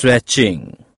stretching.